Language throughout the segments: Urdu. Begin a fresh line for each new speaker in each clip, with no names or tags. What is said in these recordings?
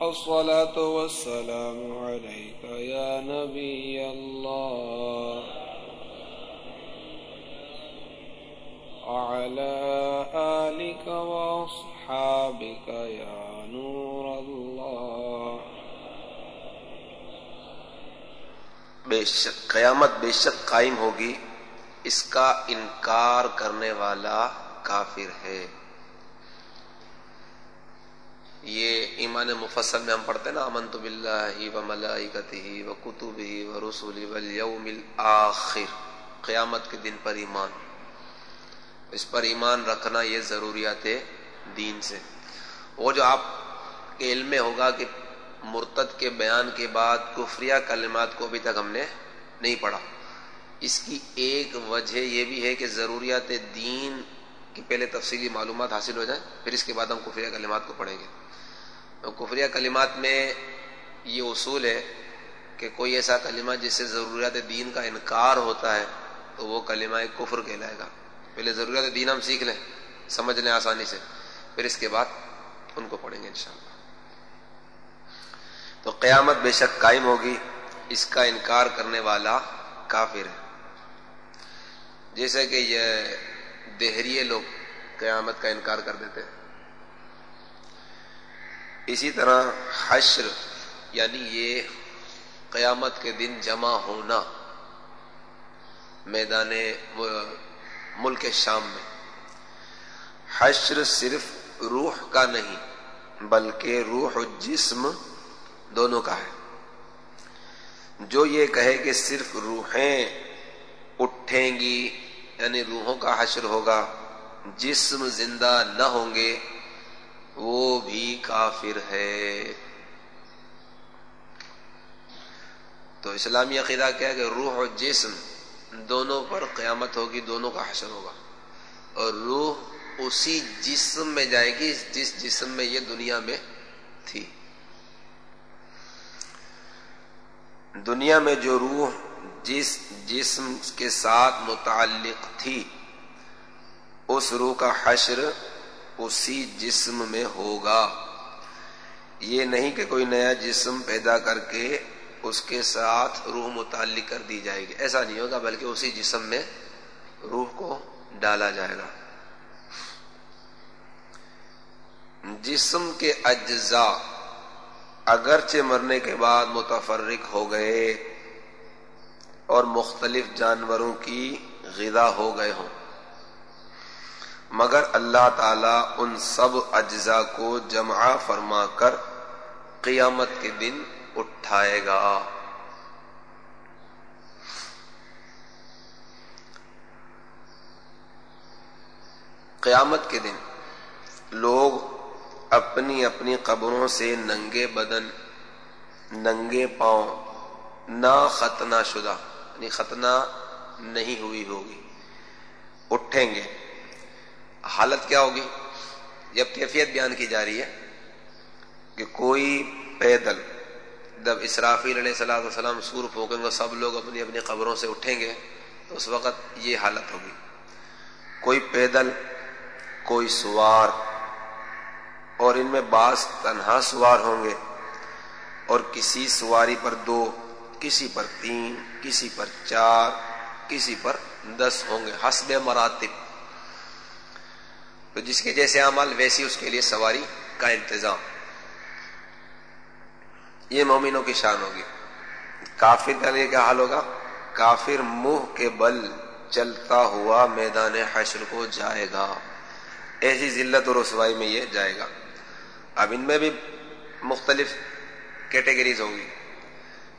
الصلاة والسلام عليك يا نبي الله. وعلى آلك وأصحابك يا نور الله.
بے شک، قیامت بے شک قائم ہوگی، اس کا انکار کرنے والا کافر ہے۔ یہ ایمان مفصل میں ہم پڑھتے ہیں نا امن تو بلّہ و ملائکتی و کتب ہی و رسول والیوم الآخر قیامت کے دن پر ایمان۔ اس پر ایمان رکھنا یہ ضروریات دین سے۔ وہ جو آپ کے علم میں ہوگا کہ مرتد کے بیان کے بعد کفریہ کلمات کو ابھی تک ہم نے نہیں پڑھا۔ اس کی ایک وجہ یہ بھی ہے کہ ضروریات دین کی پہلے تفصیلی معلومات حاصل ہو جائیں، پھر اس کے بعد ہم کفریہ کلمات کو پڑھیں گے۔ کفریہ کلمات میں یہ اصول ہے کہ کوئی ایسا کلمہ جس سے ضروریات دین کا انکار ہوتا ہے تو وہ کلمہ ایک کفر کہلائے گا۔ پہلے ضروریات دین ہم سیکھ لیں، سمجھ لیں آسانی سے، پھر اس کے بعد ان کو پڑھیں گے انشاءاللہ۔ تو قیامت بے شک قائم ہوگی، اس کا انکار کرنے والا کافر ہے۔ جیسے کہ یہ دہریے لوگ قیامت کا انکار کر دیتے ہیں۔ اسی طرح حشر یعنی یہ قیامت کے دن جمع ہونا میدان ملک شام میں۔ حشر صرف روح کا نہیں، بلکہ روح و جسم دونوں کا ہے۔ جو یہ کہے کہ صرف روحیں اٹھیں گی یعنی روحوں کا حشر ہوگا، جسم زندہ نہ ہوں گے وہ بھی کافر ہے۔ تو اسلامی عقیدہ کیا ہے کہ روح اور جسم دونوں پر قیامت ہوگی، دونوں کا حشر ہوگا۔ اور روح اسی جسم میں جائے گی جس جسم میں یہ دنیا میں تھی۔ دنیا میں جو روح جس جسم کے ساتھ متعلق تھی، اس روح کا حشر اسی جسم میں ہوگا۔ یہ نہیں کہ کوئی نیا جسم پیدا کر کے اس کے ساتھ روح متعلق کر دی جائے گی۔ ایسا نہیں ہوگا، بلکہ اسی جسم میں روح کو ڈالا جائے گا۔ جسم کے اجزاء اگرچہ مرنے کے بعد متفرق ہو گئے اور مختلف جانوروں کی غذا ہو گئے ہوں۔ مگر اللہ تعالی ان سب اجزاء کو جمع فرما کر قیامت کے دن اٹھائے گا۔ قیامت کے دن لوگ اپنی اپنی قبروں سے ننگے بدن، ننگے پاؤں، نہ ختنہ شدہ یعنی ختنہ نہیں ہوئی ہوگی، اٹھیں گے۔ حالت کیا ہوگی؟ جب کیفیت بیان کی جا رہی ہے کہ کوئی پیدل جب اسرافیل علیہ السلام وسلم سور پھونکیں گے، سب لوگ اپنی اپنی قبروں سے اٹھیں گے، تو اس وقت یہ حالت ہوگی۔ کوئی پیدل، کوئی سوار، اور ان میں بعض تنہا سوار ہوں گے، اور کسی سواری پر دو، کسی پر تین، کسی پر چار، کسی پر دس ہوں گے۔ حسب مراتب۔ تو جس کے جیسے عمل ویسی اس کے لیے سواری کا انتظام۔ یہ مومنوں کی شان ہوگی۔ کافر کا لیے کیا حال ہوگا؟ کافر منہ کے بل چلتا ہوا میدان حشر کو جائے گا۔ ایسی ذلت اور رسوائی میں یہ جائے گا۔ اب ان میں بھی مختلف کیٹیگریز ہوگی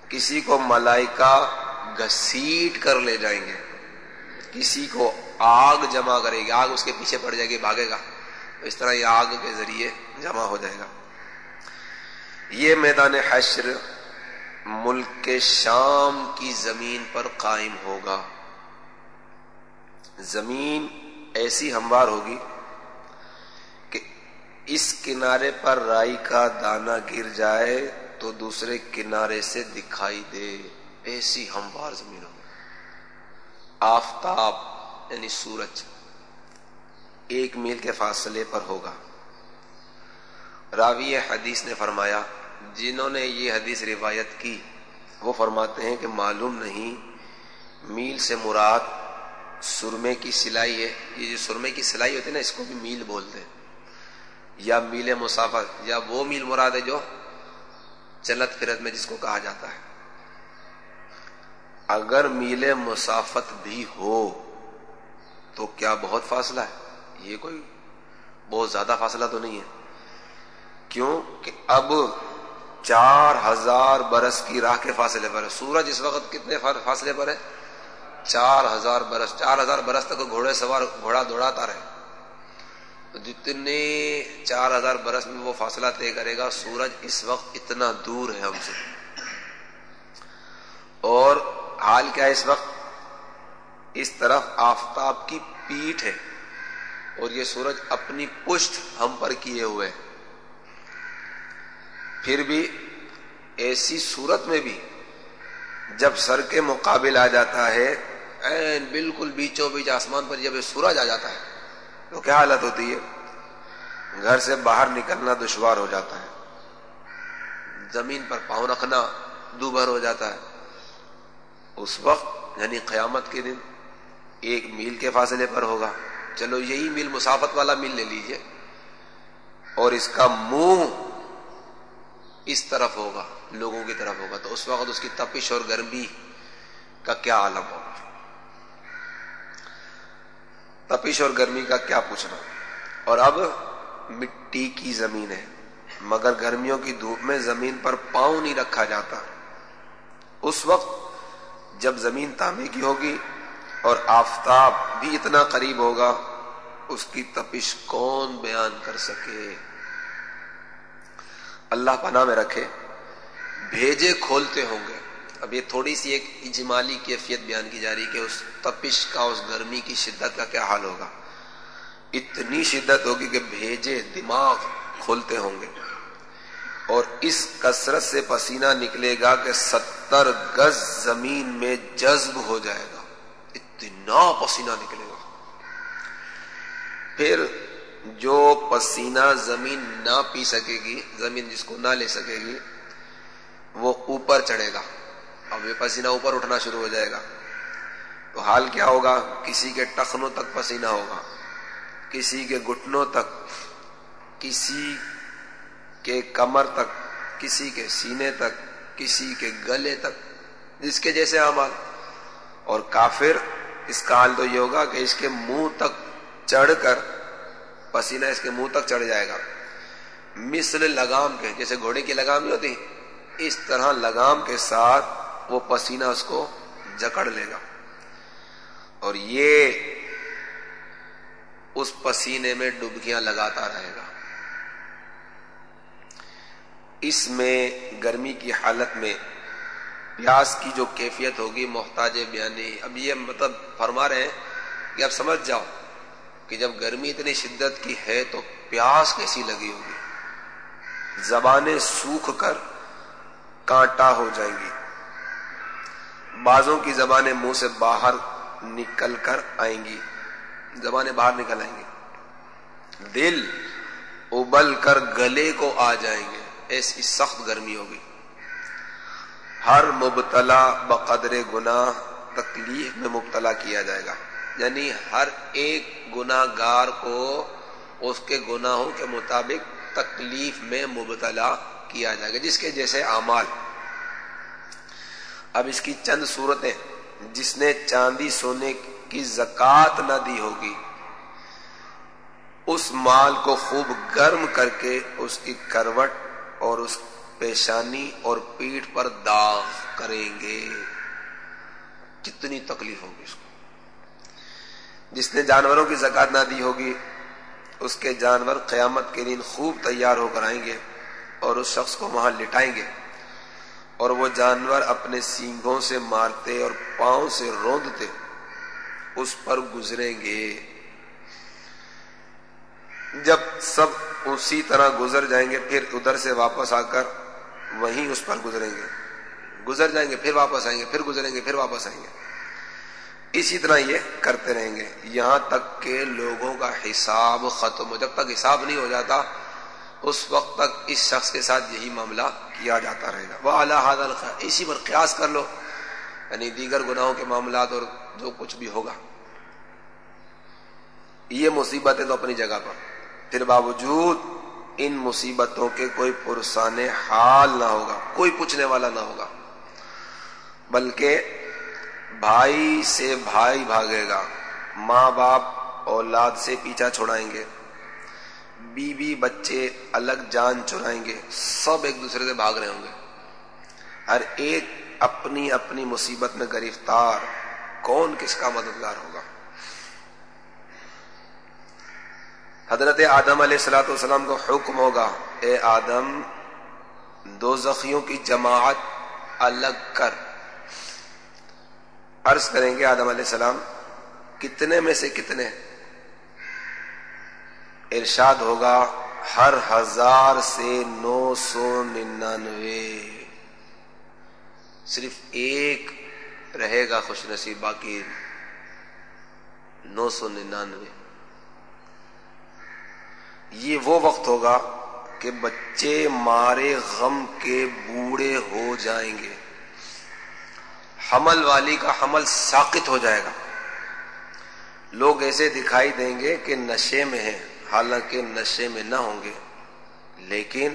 کسی کو ملائکہ گھسیٹ کر لے جائیں گے۔ کسی کو آگ جمع کرے گی، آگ اس کے پیچھے پڑ جائے گی، بھاگے گا۔ اس طرح یہ آگ کے ذریعے جمع ہو جائے گا۔ یہ میدان حشر ملک کے شام کی زمین پر قائم ہوگا۔ زمین ایسی ہموار ہوگی کہ اس کنارے پر رائی کا دانا گر جائے تو دوسرے کنارے سے دکھائی دے۔ ایسی ہموار زمین ہوگی۔ آفتاب یعنی سورج، ایک میل کے فاصلے پر ہوگا۔ راوی حدیث نے فرمایا، جنہوں نے یہ حدیث روایت کی، وہ فرماتے ہیں کہ معلوم نہیں، میل سے مراد سرمے کی سلائی ہے۔ یہ جو سرمے کی سلائی ہوتی ہے نا، اس کو بھی میل بولتے ہیں۔ یا میل مسافت یا وہ میل مراد ہے جو چلت فرت میں جس کو کہا جاتا ہے۔ اگر میل مسافت بھی ہو تو کیا بہت فاصلہ ہے؟ یہ کوئی بہت زیادہ فاصلہ تو نہیں ہے۔ کیوں کہ اب چار ہزار برس کی راہ کے فاصلے پر ہے۔ سورج اس وقت کتنے فاصلے پر ہے؟ چار ہزار برس، چار ہزار برس تک گھوڑے سوار، گھوڑا دوڑاتا رہے۔ جتنے چار ہزار برس میں وہ فاصلہ طے کرے گا، سورج اس وقت اتنا دور ہے ہم سے۔ اور حال کیا ہے اس وقت؟ اس طرف آفتاب کی پیٹ ہے اور یہ سورج اپنی پشت ہم پر کیے ہوئے پھر بھی ایسی صورت میں بھی جب سر کے مقابل آ جاتا ہے این بالکل بیچوں بیچ آسمان پر جب سورج آ جاتا ہے، تو کیا حالت ہوتی ہے؟ گھر سے باہر نکلنا دشوار ہو جاتا ہے۔ زمین پر پاؤں رکھنا دوبھر ہو جاتا ہے۔ اس وقت یعنی قیامت کے دن ایک میل کے فاصلے پر ہوگا۔ چلو یہی میل مسافت والا میل لے لیجیے۔ اور اس کا منہ اس طرف ہوگا، لوگوں کی طرف ہوگا۔ تو اس وقت اس کی تپش اور گرمی کا کیا عالم ہوگا؟ تپش اور گرمی کا کیا پوچھنا؟ اور اب مٹی کی زمین ہے، مگر گرمیوں کی دھوپ میں زمین پر پاؤں نہیں رکھا جاتا۔ اس وقت جب زمین تانبے کی ہوگی اور آفتاب بھی اتنا قریب ہوگا، اس کی تپش کون بیان کر سکے؟ اللہ پناہ میں رکھے، بھیجے کھولتے ہوں گے۔ اب یہ تھوڑی سی ایک اجمالی کیفیت بیان کی جا رہی کہ اس تپش کا، اس گرمی کی شدت کا کیا حال ہوگا۔ اتنی شدت ہوگی کہ بھیجے دماغ کھولتے ہوں گے۔ اور اس کثرت سے پسینہ نکلے گا کہ ستر گز زمین میں جذب ہو جائے گا۔ اتنا پسینہ نکلے گا۔ پھر جو پسینہ زمین نہ پی سکے گی، زمین جس کو نہ لے سکے گی، وہ اوپر چڑھے گا۔ اب یہ پسینہ اوپر اٹھنا شروع ہو جائے گا۔ تو حال کیا ہوگا؟ کسی کے ٹخنوں تک پسینہ ہوگا۔ کسی کے گٹنوں تک، کسی کے کمر تک، کسی کے سینے تک، کسی کے گلے تک جس کے جیسے اعمال۔ اور کافر اس کا حال تو یہ ہوگا کہ اس کے منہ تک چڑھ کر پسینہ اس کے منہ تک چڑھ جائے گا۔ مثل لگام کے، جیسے گھوڑے کی لگام نہیں ہوتی، اس طرح لگام کے ساتھ وہ پسینہ اس کو جکڑ لے گا۔ اور یہ اس پسینے میں ڈبکیاں لگاتا رہے گا۔ اس میں گرمی کی حالت میں پیاس کی جو کیفیت ہوگی، محتاج بیانی۔ اب یہ مطلب فرما رہے ہیں کہ اب سمجھ جاؤ کہ جب گرمی اتنی شدت کی ہے تو پیاس کیسی لگی ہوگی؟ زبانیں سوکھ کر کانٹا ہو جائیں گی۔ بازوں کی زبانیں منہ سے باہر نکل کر آئیں گی۔ زبانیں باہر نکل آئیں گی۔ دل ابل کر گلے کو آ جائیں گے۔ ایسی سخت گرمی ہوگی۔ ہر مبتلا بقدر گناہ تکلیف میں مبتلا کیا جائے گا۔ یعنی ہر ایک گناہ گار کو اس کے گناہوں کے مطابق تکلیف میں مبتلا کیا جائے گا، جس کے جیسے اعمال۔ اب اس کی چند صورتیں، جس نے چاندی سونے کی زکات نہ دی ہوگی، اس مال کو خوب گرم کر کے اس کی کروٹ اور اس پیشانی اور پیٹ پر داغ کریں گے۔ کتنی تکلیف ہوگی اس کو۔ جس نے جانوروں کی زکات نہ دی ہوگی، اس کے جانور قیامت کے دن خوب تیار ہو کر آئیں گے اور اس شخص کو وہاں لٹائیں گے۔ اور وہ جانور اپنے سینگوں سے مارتے اور پاؤں سے روندتے اس پر گزریں گے۔ جب سب اسی طرح گزر جائیں گے، پھر ادھر سے واپس آ کر وہیں اس پر گزریں گے۔ گزر جائیں گے، پھر واپس آئیں گے، پھر گزریں گے، پھر واپس آئیں گے۔ اسی طرح یہ کرتے رہیں گے۔ یہاں تک کہ لوگوں کا حساب ختم ہو، جب تک حساب نہیں ہو جاتا، اس وقت تک اس شخص کے ساتھ یہی معاملہ کیا جاتا رہے گا۔ وہ اللہ حاضل اسی پر قیاس کر لو۔ یعنی دیگر گناہوں کے معاملات اور جو کچھ بھی ہوگا۔ یہ مصیبت ہے تو اپنی جگہ پر۔ پھر باوجود ان مصیبتوں کے کوئی پرسان حال نہ ہوگا، کوئی پوچھنے والا نہ ہوگا۔ بلکہ بھائی سے بھائی بھاگے گا، ماں باپ اولاد سے پیچھا چھوڑائیں گے، بیوی بچے الگ جان چرائیں گے، سب ایک دوسرے سے بھاگ رہے ہوں گے۔ ہر ایک اپنی اپنی مصیبت میں گرفتار، کون کس کا مددگار ہوگا حضرت آدم علیہ السلاۃ والسلام کو حکم ہوگا، اے آدم، دو زخیوں کی جماعت الگ کر۔ عرض کریں گے آدم علیہ السلام، کتنے میں سے کتنے؟ ارشاد ہوگا، ہر ہزار سے نو سو ننانوے۔ صرف ایک رہے گا خوش نصیب، باقی نو سو ننانوے۔ یہ وہ وقت ہوگا کہ بچے مارے غم کے بوڑھے ہو جائیں گے۔ حمل والی کا حمل ساقت ہو جائے گا۔ لوگ ایسے دکھائی دیں گے کہ نشے میں ہیں، حالانکہ نشے میں نہ ہوں گے۔ لیکن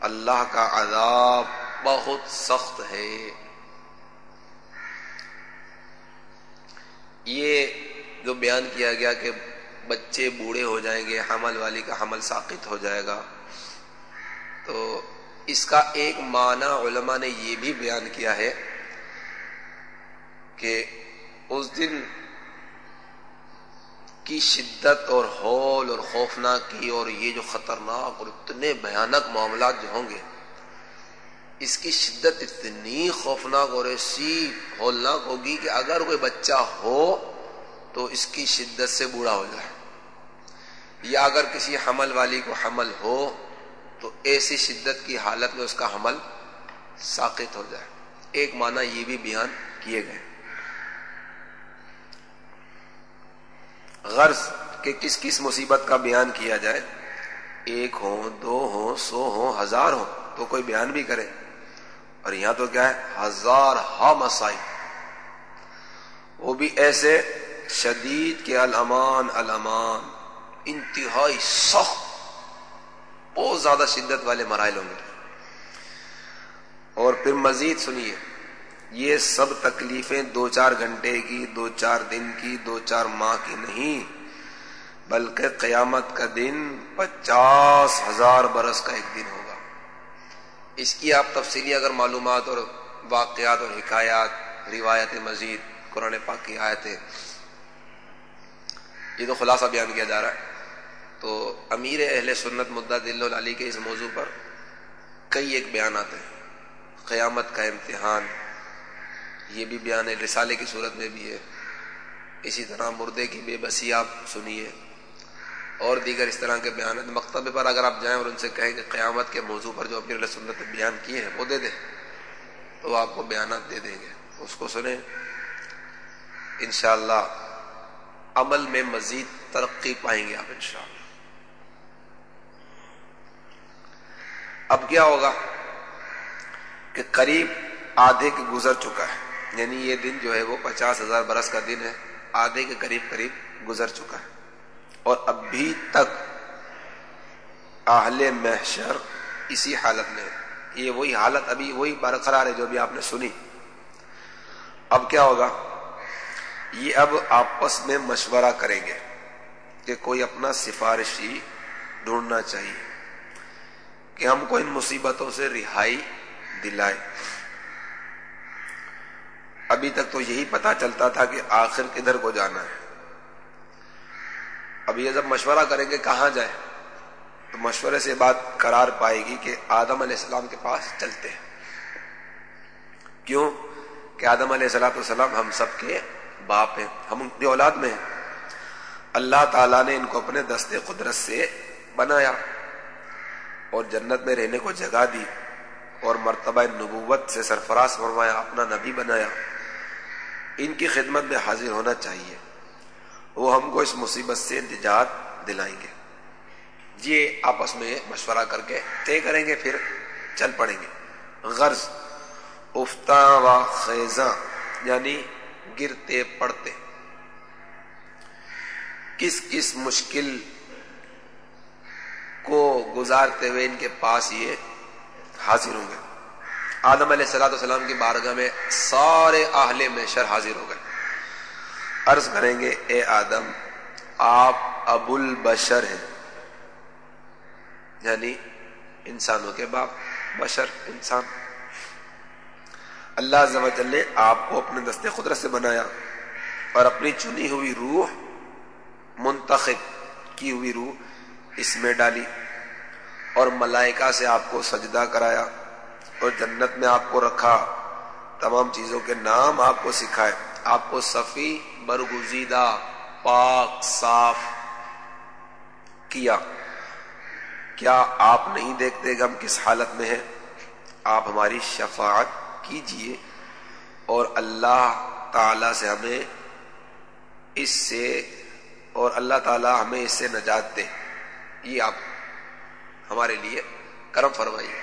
اللہ کا عذاب بہت سخت ہے۔ یہ جو بیان کیا گیا کہ بچے بوڑھے ہو جائیں گے، حمل والی کا حمل ساقت ہو جائے گا۔ تو اس کا ایک معنی علماء نے یہ بھی بیان کیا ہے کہ اس دن کی شدت اور ہول اور خوفناک کی اور یہ جو خطرناک اور اتنے بھیانک معاملات جو ہوں گے، اس کی شدت اتنی خوفناک اور ایسی ہولناک ہوگی کہ اگر کوئی بچہ ہو تو اس کی شدت سے بوڑھا ہو جائے۔ یا اگر کسی حمل والی کو حمل ہو تو ایسی شدت کی حالت میں اس کا حمل ساقت ہو جائے۔ ایک معنی یہ بھی بیان کیے گئے۔ غرض کہ کس کس مصیبت کا بیان کیا جائے۔ ایک ہو، دو ہو، سو ہو، ہزار ہو، تو کوئی بیان بھی کرے۔ اور یہاں تو کیا ہے؟ ہزار ہا مسائی وہ بھی ایسے شدید کے الامان الامان۔ انتہائی سخت، بہت زیادہ شدت والے مرائل ہوں گے۔ اور پھر مزید سنیے، یہ سب تکلیفیں دو چار گھنٹے کی، دو چار دن کی، دو چار ماہ کی نہیں، بلکہ قیامت کا دن پچاس ہزار برس کا ایک دن ہوگا۔ اس کی آپ تفصیلی اگر معلومات اور واقعات اور حکایات، روایت مزید، قرآن پاک کی آیتیں، یہ تو خلاصہ بیان کیا جا رہا ہے۔ تو امیر اہل سنت مدعا دل علی کے اس موضوع پر کئی ایک بیانات ہیں۔ قیامت کا امتحان، یہ بھی بیان ہے، رسالے کی صورت میں بھی ہے۔ اسی طرح مردے کی بے بسی آپ سنیے۔ اور دیگر اس طرح کے بیانات۔ مکتبے پر اگر آپ جائیں اور ان سے کہیں کہ قیامت کے موضوع پر جو امیر سنت نے بیان کیے ہیں، وہ دے دیں۔ تو آپ کو بیانات دے دیں گے۔ اس کو سنیں۔ انشاءاللہ عمل میں مزید ترقی پائیں گے آپ انشاءاللہ۔ اب کیا ہوگا کہ قریب آدھے کے گزر چکا ہے۔ یعنی یہ دن جو ہے وہ پچاس ہزار برس کا دن ہے۔ آدھے کے قریب قریب گزر چکا ہے۔ اور ابھی تک اہل محشر اسی حالت میں یہ وہی حالت ابھی وہی برقرار ہے جو ابھی آپ نے سنی۔ اب کیا ہوگا؟ یہ اب آپس میں مشورہ کریں گے کہ کوئی اپنا سفارشی ڈھونڈنا چاہیے۔ کہ ہم کو ان مصیبتوں سے رہائی دلائے۔ ابھی تک تو یہی پتا چلتا تھا کہ آخر کدھر کو جانا ہے۔ اب یہ جب مشورہ کریں گے کہاں جائیں، تو مشورے سے بات قرار پائے گی کہ آدم علیہ السلام کے پاس چلتے ہیں۔ کیوں؟ کہ آدم علیہ السلام والسلام ہم سب کے باپ ہیں، ہم ان کی اولاد میں ہیں۔ اللہ تعالیٰ نے ان کو اپنے دستے قدرت سے بنایا۔ اور جنت میں رہنے کو جگہ دی اور مرتبہ نبوت سے سرفراز فرمایا، اپنا نبی بنایا۔ ان کی خدمت میں حاضر ہونا چاہیے۔ وہ ہم کو اس مصیبت سے نجات دلائیں گے۔ یہ آپس میں مشورہ کر کے طے کریں گے، پھر چل پڑیں گے۔ غرض، افتا و خیزاں یعنی گرتے پڑتے۔ کس کس مشکل کو گزارتے ہوئے ان کے پاس یہ حاضر ہوں گے۔ آدم علیہ السلاۃ والسلام کی بارگاہ میں سارے اہل میں شر حاضر ہو گئے۔ عرض کریں گے، اے آدم، آپ ابو البشر ہیں۔ یعنی انسانوں کے باپ، بشر، انسان۔ اللہ عز نے آپ کو اپنے دستے قدرت سے بنایا اور اپنی چنی ہوئی روح، منتخب کی ہوئی روح اس میں ڈالی اور ملائکہ سے آپ کو سجدہ کرایا اور جنت میں آپ کو رکھا۔ تمام چیزوں کے نام آپ کو سکھائے۔ آپ کو صفی، برگزیدہ، پاک، صاف کیا۔ کیا آپ نہیں دیکھتے کہ ہم کس حالت میں ہیں؟ آپ ہماری شفاعت کیجیے اور اللہ تعالی سے ہمیں اس سے اور اللہ تعالی ہمیں اس سے نجات دے۔ یہ آپ ہمارے لیے کرم فرمائیے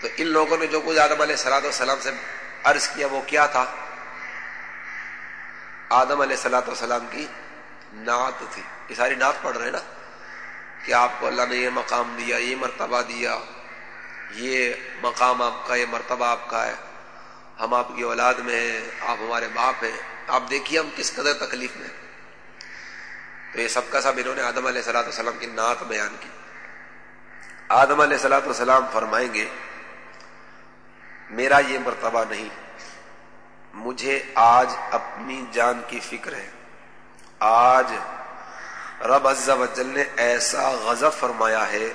تو ان لوگوں نے جو کچھ آدم علیہ سلاد والسلام سے عرض کیا وہ کیا تھا؟ آدم علیہ سلاۃ والسلام کی نعت تھی۔ یہ ساری نعت پڑھ رہے ہیں نا؟ کہ آپ کو اللہ نے یہ مقام دیا، یہ مرتبہ دیا، یہ مقام آپ کا، یہ مرتبہ آپ کا ہے۔ ہم آپ کی اولاد میں ہیں، آپ ہمارے باپ ہیں۔ آپ دیکھیے ہم کس قدر تکلیف میں تو یہ سب کا سب انہوں نے آدم علیہ سلاۃ والسلام کی نعت بیان کی۔ آدم علیہ سلاۃ والسلام فرمائیں گے، میرا یہ مرتبہ نہیں، مجھے آج اپنی جان کی فکر ہے۔ آج رب عز و جل نے ایسا غضب فرمایا ہے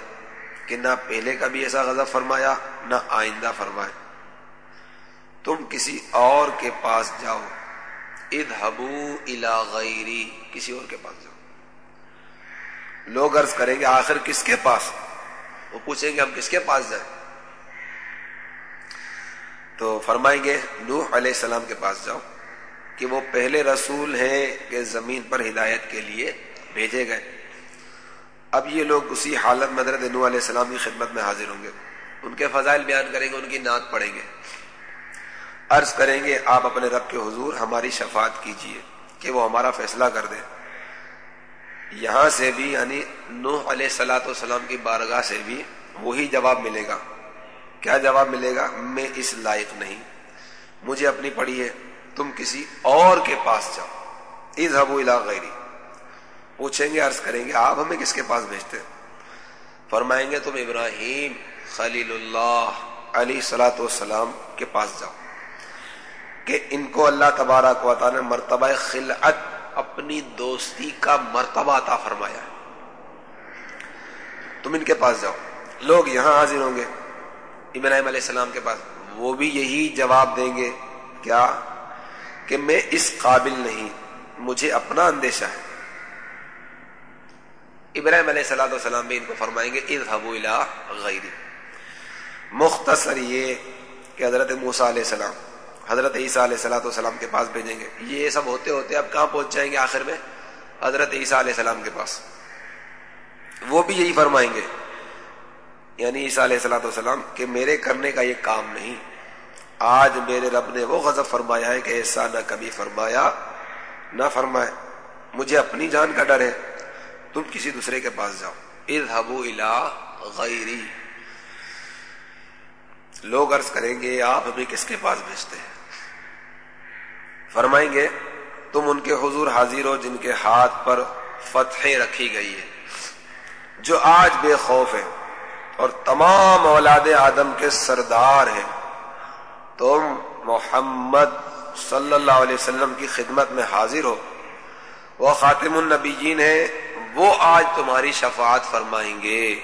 کہ نہ پہلے کا بھی ایسا غضب فرمایا، نہ آئندہ فرمائے تم کسی اور کے پاس جاؤ ادھبو الا غیری، کسی اور کے پاس جاؤ۔ لوگ عرض کریں گے، آخر کس کے پاس؟ وہ پوچھیں گے، ہم کس کے پاس جائیں؟ تو فرمائیں گے، نوح علیہ السلام کے پاس جاؤ، کہ وہ پہلے رسول ہیں کہ زمین پر ہدایت کے لیے بھیجے گئے۔ اب یہ لوگ اسی حالت میں حضرت نوح علیہ السلام کی خدمت میں حاضر ہوں گے۔ ان کے فضائل بیان کریں گے، ان کی نعت پڑھیں گے۔ عرض کریں گے، آپ اپنے رب کے حضور ہماری شفاعت کیجیے کہ وہ ہمارا فیصلہ کر دے یہاں سے بھی یعنی نوح علیہ سلاۃ والسلام کی بارگاہ سے بھی وہی جواب ملے گا۔ کیا جواب ملے گا؟ میں اس لائق نہیں۔ مجھے اپنی پڑھی ہے، تم کسی اور کے پاس جاؤ۔ عید حبو غیری۔ پوچھیں گے، عرض کریں گے، آپ ہمیں کس کے پاس بھیجتے فرمائیں گے، تم ابراہیم خلیل اللہ علی سلاۃ والسلام کے پاس جاؤ۔ کہ ان کو اللہ تبارک و تعالی نے مرتبہ خلعت اپنی دوستی کا مرتبہ عطا فرمایا ہے۔ تم ان کے پاس جاؤ۔ لوگ یہاں حاضر ہوں گے۔ ابراہیم علیہ السلام کے پاس۔ وہ بھی یہی جواب دیں گے، کیا؟ کہ میں اس قابل نہیں، مجھے اپنا اندیشہ ہے۔ ابراہیم علیہ السلام والسلام بھی ان کو فرمائیں گے، اذهبوا الى غیری۔ مختصر یہ کہ حضرت موسیٰ علیہ السلام حضرت عیسیٰ علیہ السلاۃ والسلام کے پاس بھیجیں گے۔ یہ سب ہوتے ہوتے اب کہاں پہنچ جائیں گے آخر میں؟ حضرت عیسیٰ علیہ السلام کے پاس۔ وہ بھی یہی فرمائیں گے۔ یعنی عیسیٰ علیہ السلاۃ والسلام کہ میرے کرنے کا یہ کام نہیں۔ آج میرے رب نے وہ غضب فرمایا ہے کہ ایسا نہ کبھی فرمایا، نہ فرمائے۔ مجھے اپنی جان کا ڈر ہے۔ تم کسی دوسرے کے پاس جاؤ۔ اذهبوا الى غیری لوگ عرض کریں گے، آپ ہمیں کس کے پاس بھیجتے ہیں؟ فرمائیں گے، تم ان کے حضور حاضر ہو جن کے ہاتھ پر فتح رکھی گئی ہے جو آج بے خوف ہے اور تمام اولاد آدم کے سردار ہیں۔ تم محمد صلی اللہ علیہ وسلم کی خدمت میں حاضر ہو، وہ خاتم النبیین ہیں، وہ آج تمہاری شفاعت فرمائیں گے۔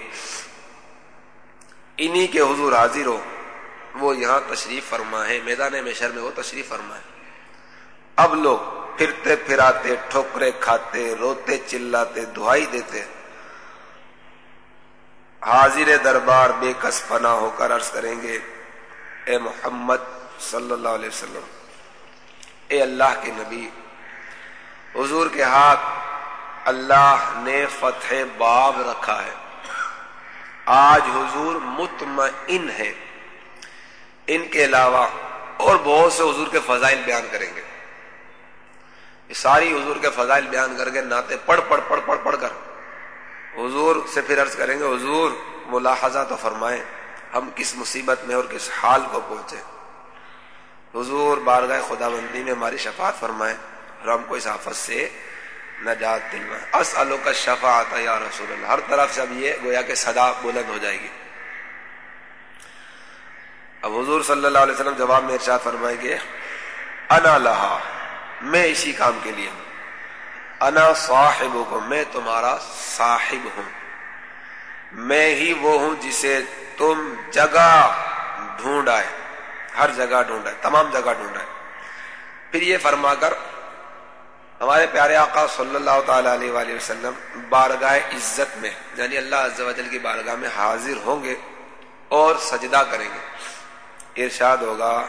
انہی کے حضور حاضر ہو۔ وہ یہاں تشریف فرما ہے، میدان میشر میں وہ تشریف فرما ہے۔ اب لوگ پھرتے پھراتے، ٹھوکرے کھاتے، روتے، چلاتے، دہائی دیتے۔ حاضر دربار بے کس پنا ہو کر عرض کریں گے، اے محمد صلی اللہ علیہ وسلم، اے اللہ کے نبی، حضور کے ہاتھ اللہ نے فتح باب رکھا ہے۔ آج حضور مطمئن ہے ان کے علاوہ اور بہت سے حضور کے فضائل بیان کریں گے۔ یہ ساری حضور کے فضائل بیان کر کے ناطے پڑھ پڑھ پڑھ پڑھ پڑھ کر۔ حضور سے پھر عرض کریں گے، حضور ملاحظہ تو فرمائیں، ہم کس مصیبت میں اور کس حال کو پہنچے۔ حضور بارگاہ خدا بندی میں ہماری شفاعت فرمائیں اور ہم کو اس آفت سے نجات دلوائیں اسلو کا شفا آتا یا رسول اللہ۔ ہر طرف سے اب یہ گویا کہ صدا بلند ہو جائے گی۔ اب حضور صلی اللہ علیہ وسلم جواب میں ارشاد فرمائیں گے، انا لہا، میں اسی کام کے لیے ہوں۔ انا صاحب میں تمہارا صاحب ہوں۔ میں ہی وہ ہوں جسے تم جگہ ڈھونڈ آئے، ہر جگہ ڈھونڈ آئے، تمام جگہ ڈھونڈ آئے۔ پھر یہ فرما کر، ہمارے پیارے آقا صلی اللہ تعالی علیہ وآلہ وسلم بارگاہ عزت میں یعنی اللہ عز و جل کی بارگاہ میں حاضر ہوں گے اور سجدہ کریں گے۔ ارشاد ہوگا،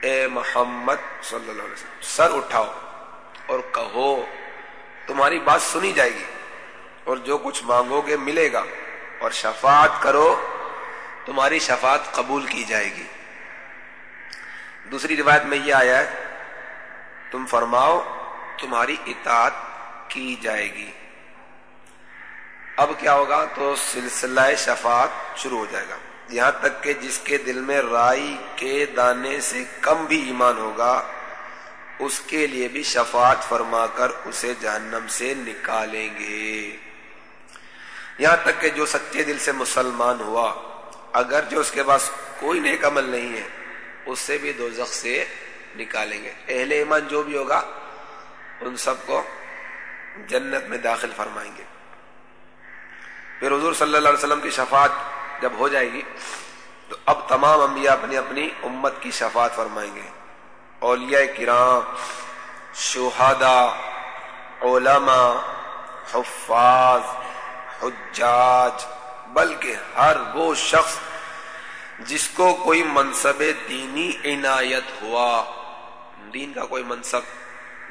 اے محمد صلی اللہ علیہ وسلم، سر اٹھاؤ اور کہو، تمہاری بات سنی جائے گی اور جو کچھ مانگو گے ملے گا اور شفاعت کرو، تمہاری شفاعت قبول کی جائے گی۔ دوسری روایت میں یہ آیا ہے، تم فرماؤ، تمہاری اطاعت کی جائے گی۔ اب کیا ہوگا؟ تو سلسلہ شفاعت شروع ہو جائے گا۔ یہاں تک کہ جس کے دل میں رائی کے دانے سے کم بھی ایمان ہوگا، اس کے لیے بھی شفاعت فرما کر اسے جہنم سے نکالیں گے۔ یہاں تک کہ جو سچے دل سے مسلمان ہوا اگر جو اس کے پاس کوئی نیک عمل نہیں ہے اس سے بھی دو سے نکالیں گے۔ اہل ایمان جو بھی ہوگا، ان سب کو جنت میں داخل فرمائیں گے۔ پھر حضور صلی اللہ علیہ وسلم کی شفاعت جب ہو جائے گی، تو اب تمام انبیاء اپنی اپنی امت کی شفاعت فرمائیں گے۔ اولیاء کرام شہدا علماء، حفاظ، حجاج، بلکہ ہر وہ شخص جس کو کوئی منصب دینی عنایت ہوا، دین کا کوئی منصب،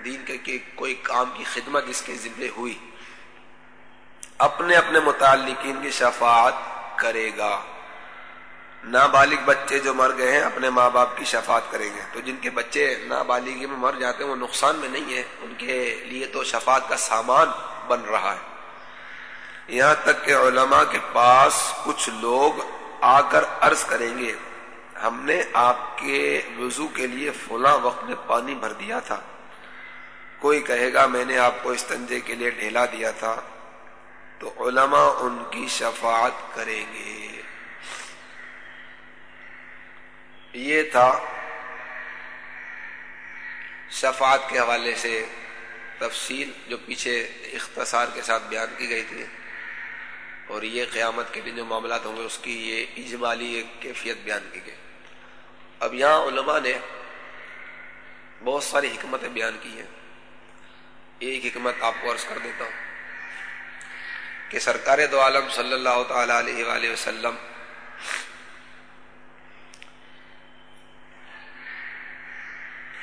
دین کے کوئی کام کی خدمت جس کے ذمے ہوئی، اپنے اپنے متعلقین کی شفاعت کرے گا۔ نابالغ بچے جو مر گئے ہیں، اپنے ماں باپ کی شفاعت کریں گے۔ تو جن کے بچے نابالغی میں مر جاتے ہیں، وہ نقصان میں نہیں ہے ان کے لیے تو شفاعت کا سامان بن رہا ہے۔ یہاں تک کہ علماء کے پاس کچھ لوگ آ کر عرض کریں گے، ہم نے آپ کے وضو کے لیے فلاں وقت میں پانی بھر دیا تھا۔ کوئی کہے گا، میں نے آپ کو استنجے کے لیے ڈھیلا دیا تھا۔ تو علماء ان کی شفاعت کریں گے۔ یہ تھا شفاعت کے حوالے سے تفصیل جو پیچھے اختصار کے ساتھ بیان کی گئی تھی۔ اور یہ قیامت کے دن جو معاملات ہوں گے، اس کی یہ اجمالی ایک کیفیت بیان کی گئی۔ اب یہاں علماء نے بہت ساری حکمتیں بیان کی ہیں۔ ایک حکمت آپ کو عرض کر دیتا ہوں۔ کہ سرکار دو عالم صلی اللہ تعالی علیہ وآلہ وسلم